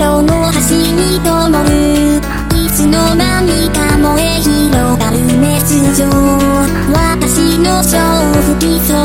の端に灯る。いつの間にか燃え広がる熱情私の勝負基礎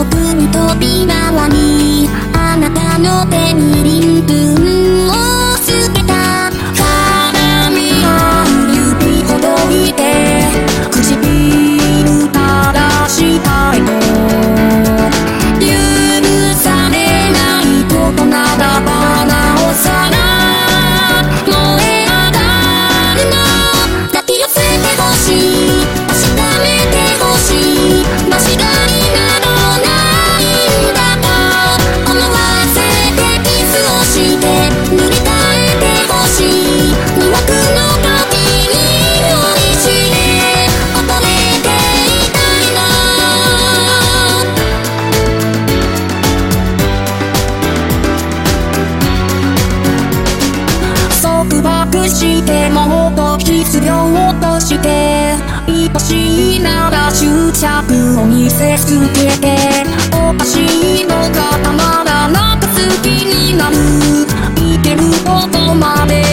束縛してもっと必要として愛しいなら執着を見せつけておかしいのがたまらなく好きになる。いけることまで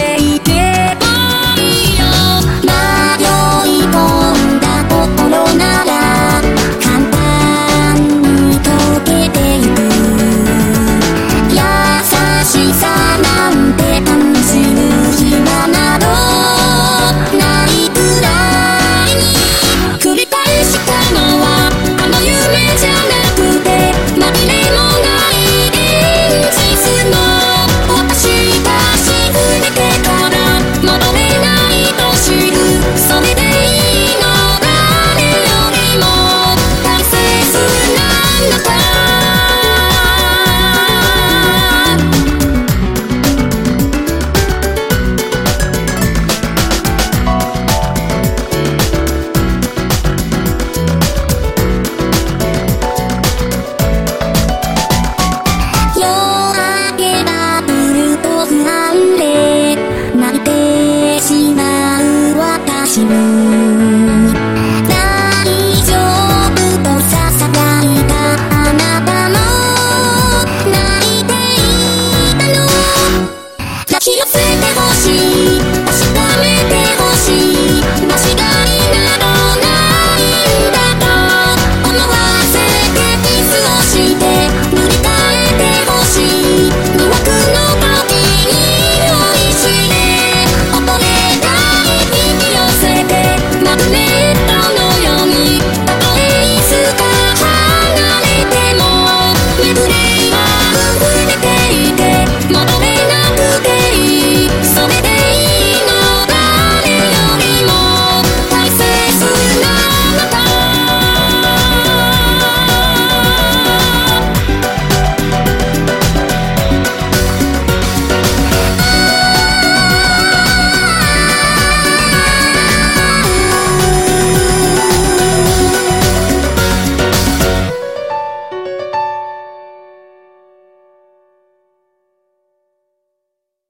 めてほしい。確かめてほしい。間違い